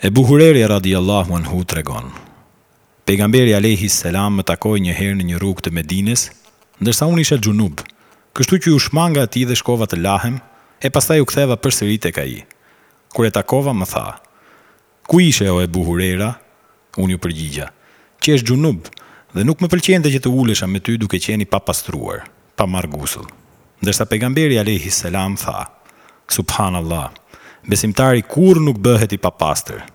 Ebu Hurejre radijallahu anhu tregon, Pejgamberi alejhi selam më takoi një herë në një rrugë të Medines, ndërsa unë isha xhunub, kështu që iu shmanga atij dhe shkova të lahem, e pastaj u ktheva përsëri tek ai. Kur e takova, më tha, Ku ishe o Ebu Hurejra? Unë iu përgjigja, Qeshë xhunub dhe nuk më pëlqente që të ulesha me ty duke qenë i papastruar, pa marrë gusull. Ndërsa Pejgamberi alejhi selam tha, Subhanallah! Besimtari kurrë nuk bëhet i papastër,